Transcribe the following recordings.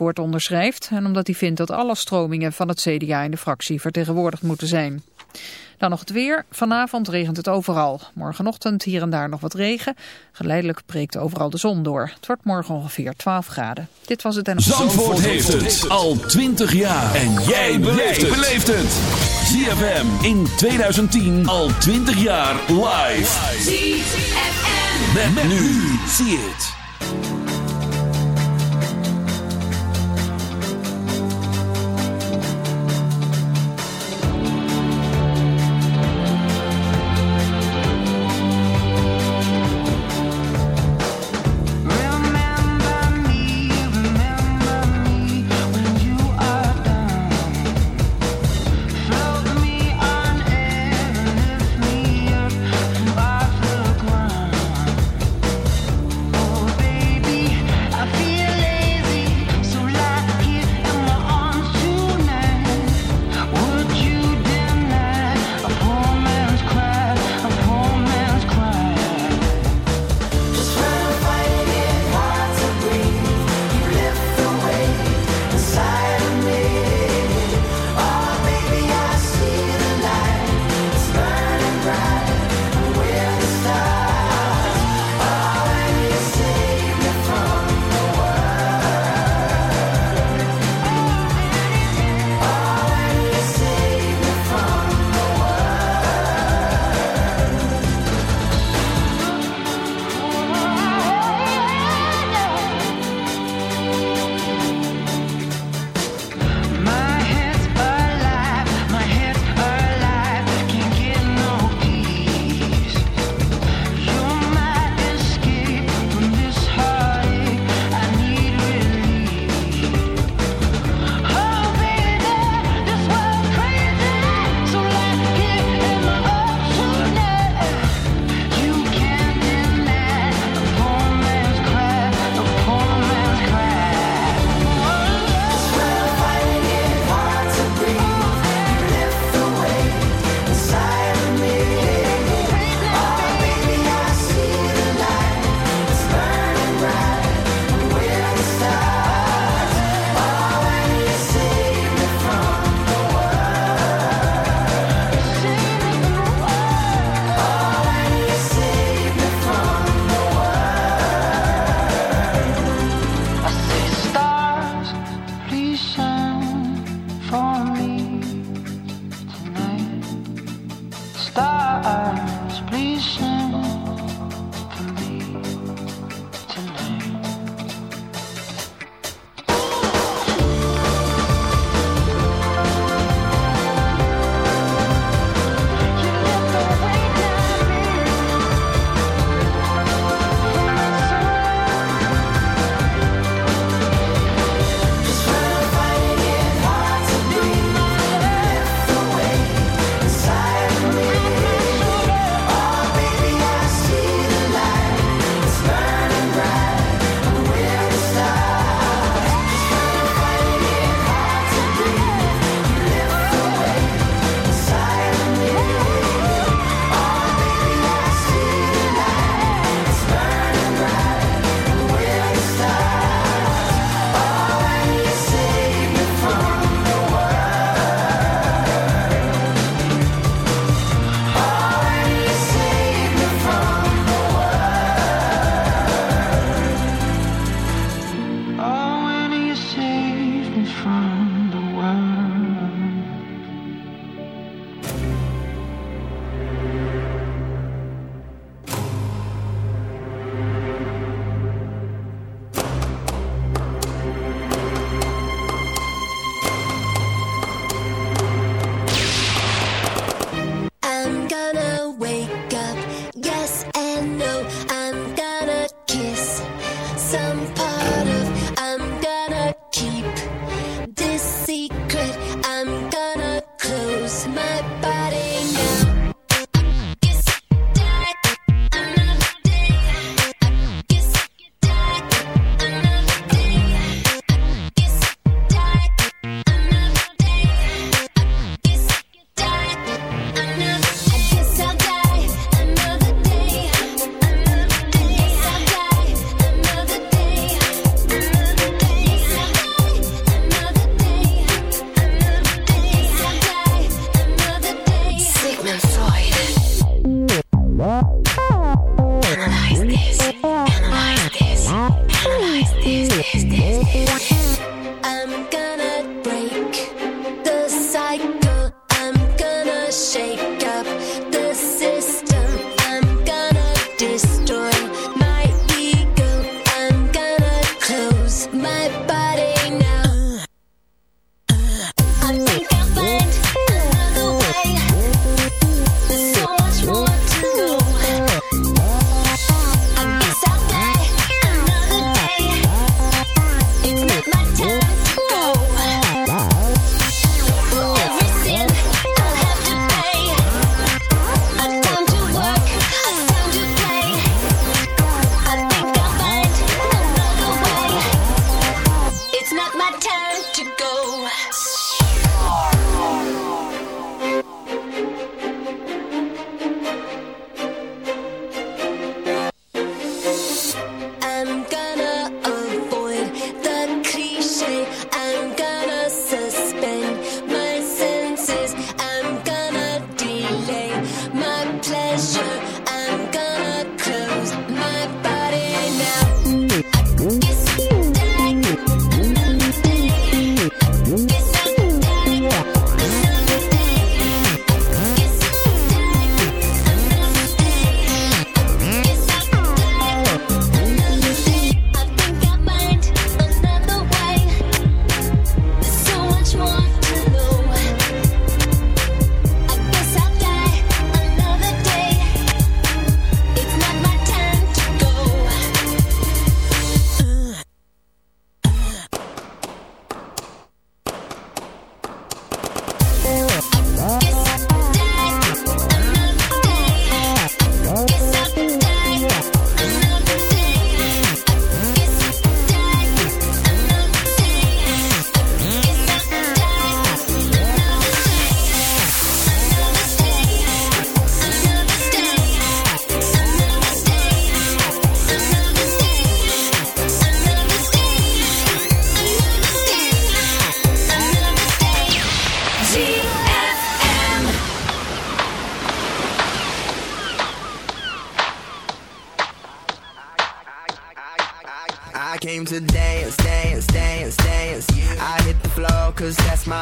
regeerakkoord onderschrijft en omdat hij vindt dat alle stromingen van het CDA in de fractie vertegenwoordigd moeten zijn. Dan nog het weer. Vanavond regent het overal. Morgenochtend hier en daar nog wat regen. Geleidelijk breekt overal de zon door. Het wordt morgen ongeveer 12 graden. Dit was het en... Zandvoort, Zandvoort heeft het al 20 jaar. En jij beleeft het. ZFM in 2010 al 20 jaar live. ZFM. Met, met nu. Zie het.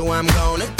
so I'm gonna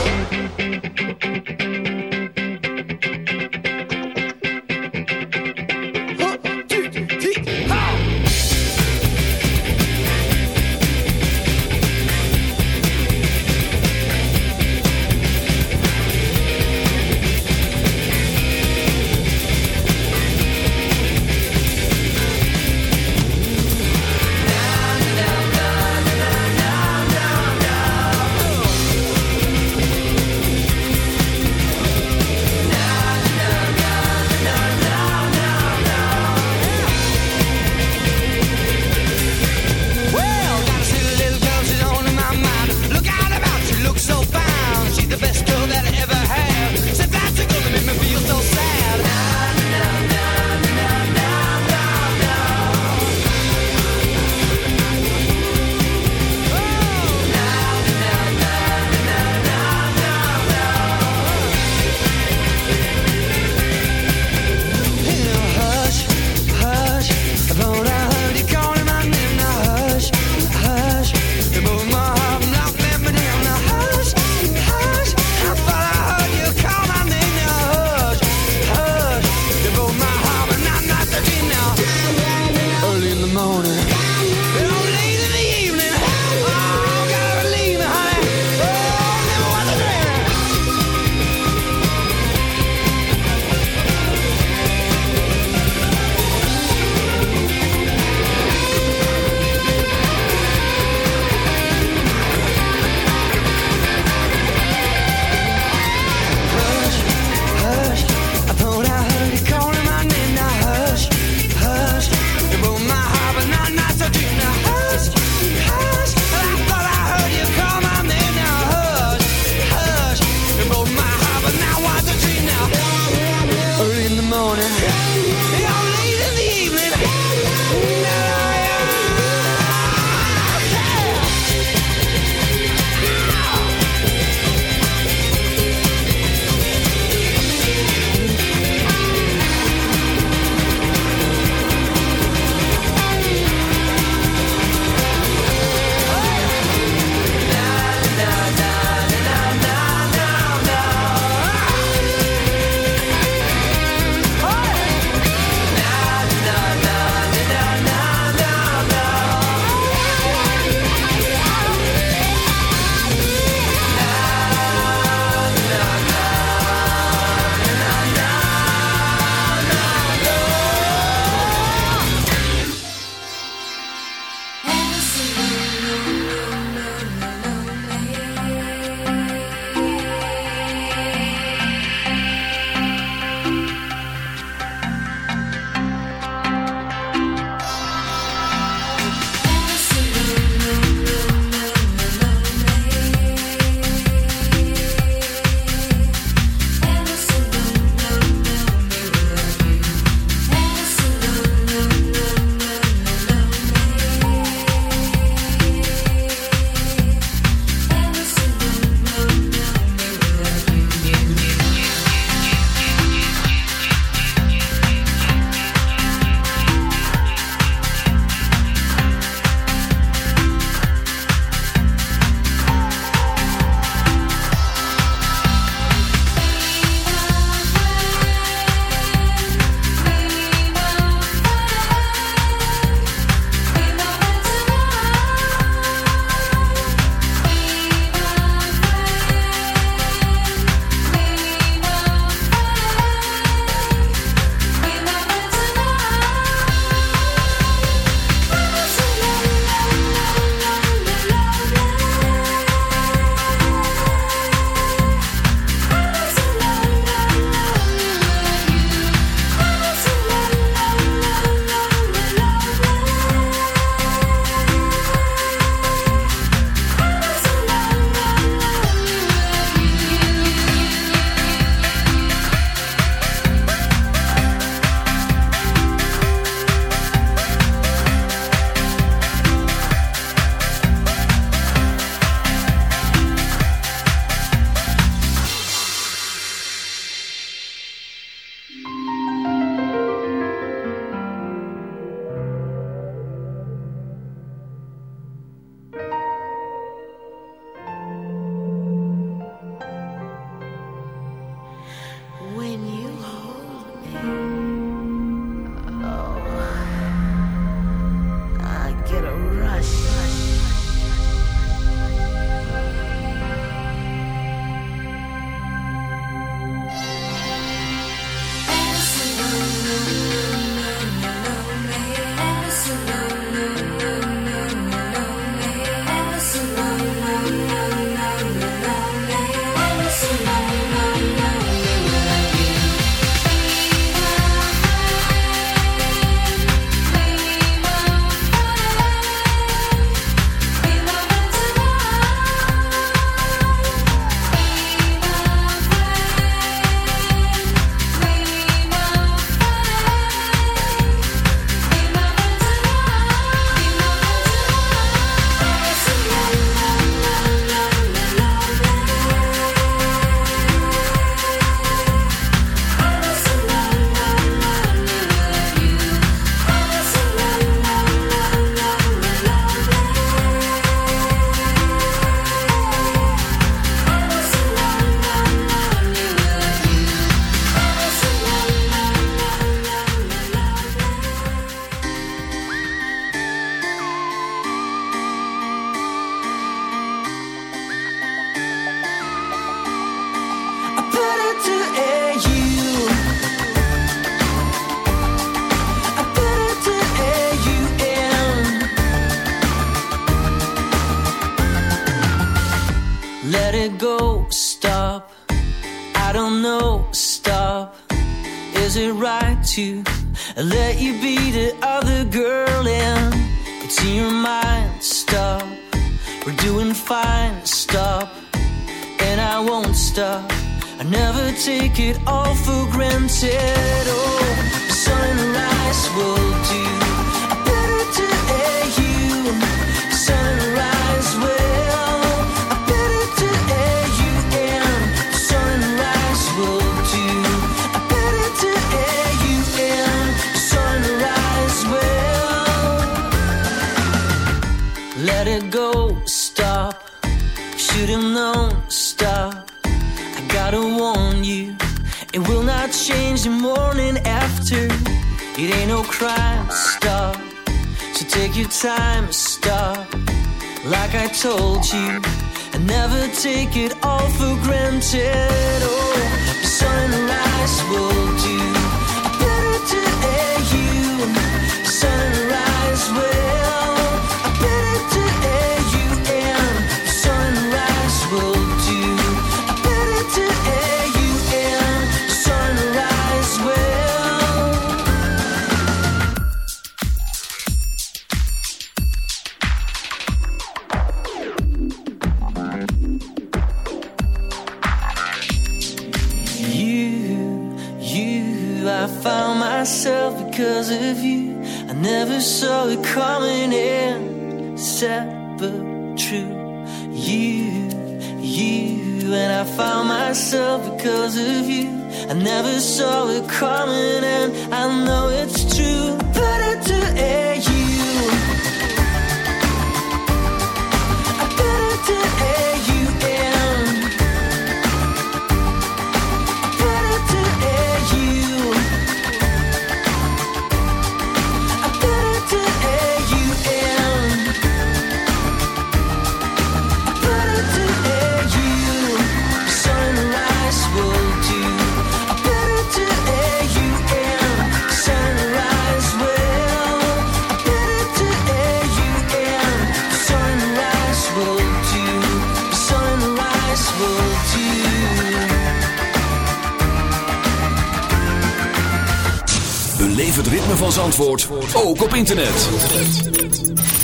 Internet.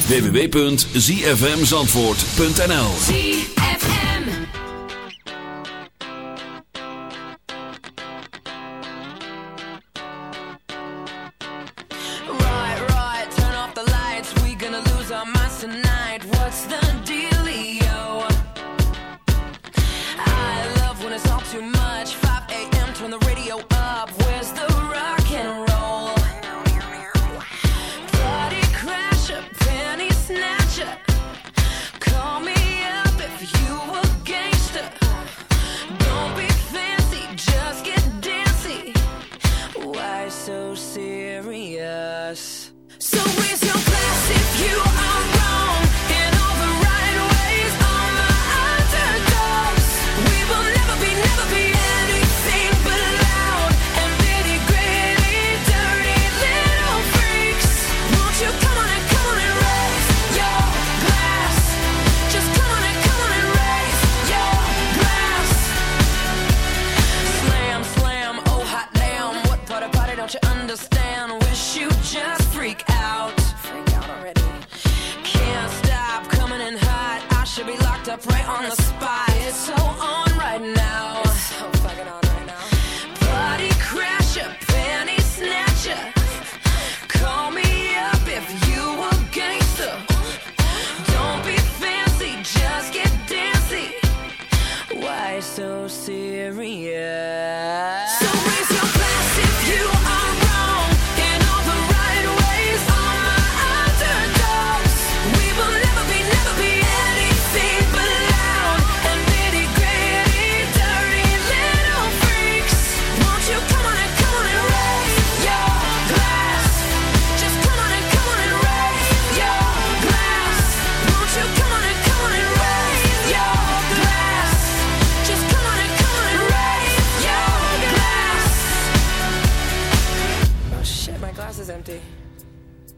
www.zfmzandvoort.nl gonna lose our minds tonight What's the dealio? I love when it's all too much 5 a.m. turn the radio up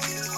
Wake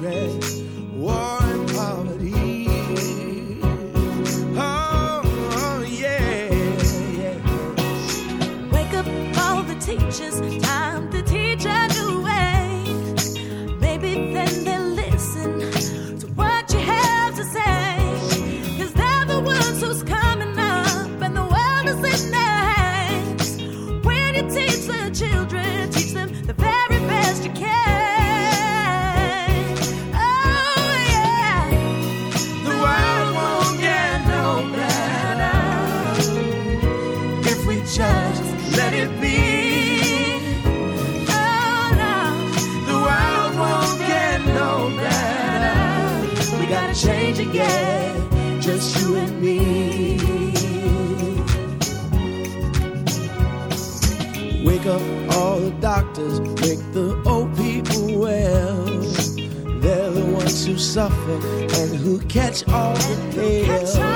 much all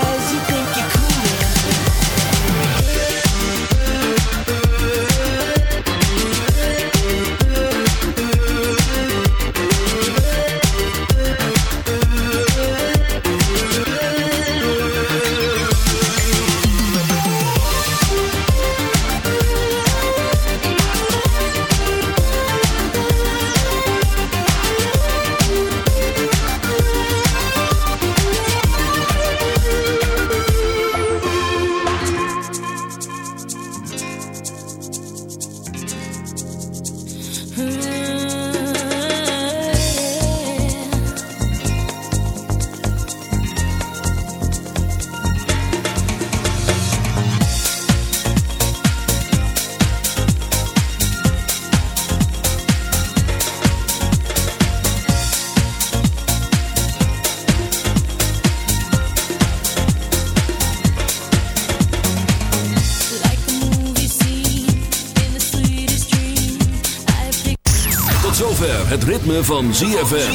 zover het ritme van ZFM.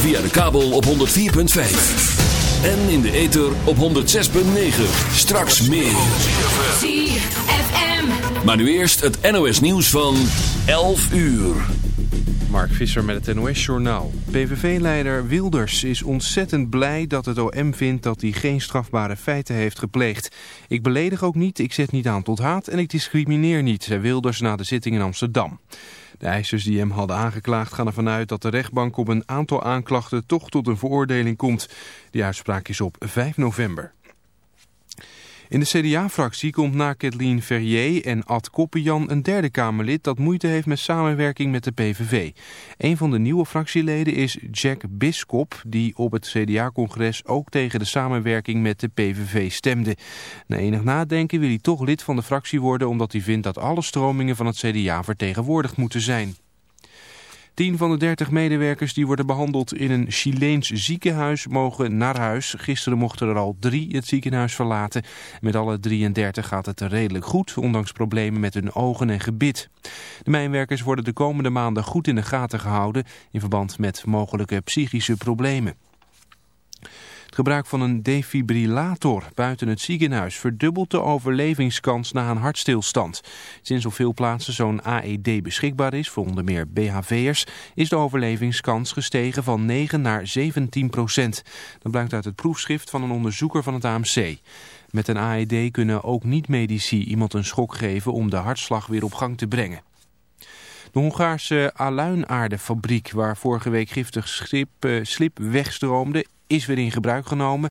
Via de kabel op 104.5. En in de ether op 106.9. Straks meer. ZFM. Maar nu eerst het NOS nieuws van 11 uur. Mark Visser met het NOS-journaal. PVV-leider Wilders is ontzettend blij dat het OM vindt dat hij geen strafbare feiten heeft gepleegd. Ik beledig ook niet, ik zet niet aan tot haat en ik discrimineer niet, zei Wilders na de zitting in Amsterdam. De eisers die hem hadden aangeklaagd gaan ervan uit dat de rechtbank op een aantal aanklachten toch tot een veroordeling komt. Die uitspraak is op 5 november. In de CDA-fractie komt na Kathleen Verrier en Ad Koppenjan een derde Kamerlid dat moeite heeft met samenwerking met de PVV. Een van de nieuwe fractieleden is Jack Biskop, die op het CDA-congres ook tegen de samenwerking met de PVV stemde. Na enig nadenken wil hij toch lid van de fractie worden omdat hij vindt dat alle stromingen van het CDA vertegenwoordigd moeten zijn. 10 van de 30 medewerkers die worden behandeld in een Chileens ziekenhuis mogen naar huis. Gisteren mochten er al drie het ziekenhuis verlaten. Met alle 33 gaat het redelijk goed, ondanks problemen met hun ogen en gebit. De mijnwerkers worden de komende maanden goed in de gaten gehouden in verband met mogelijke psychische problemen. Gebruik van een defibrillator buiten het ziekenhuis verdubbelt de overlevingskans na een hartstilstand. Sinds op veel plaatsen zo'n AED beschikbaar is, voor meer BHV'ers, is de overlevingskans gestegen van 9 naar 17 procent. Dat blijkt uit het proefschrift van een onderzoeker van het AMC. Met een AED kunnen ook niet-medici iemand een schok geven om de hartslag weer op gang te brengen. De Hongaarse aluinaardefabriek waar vorige week giftig schip, eh, slip wegstroomde is weer in gebruik genomen.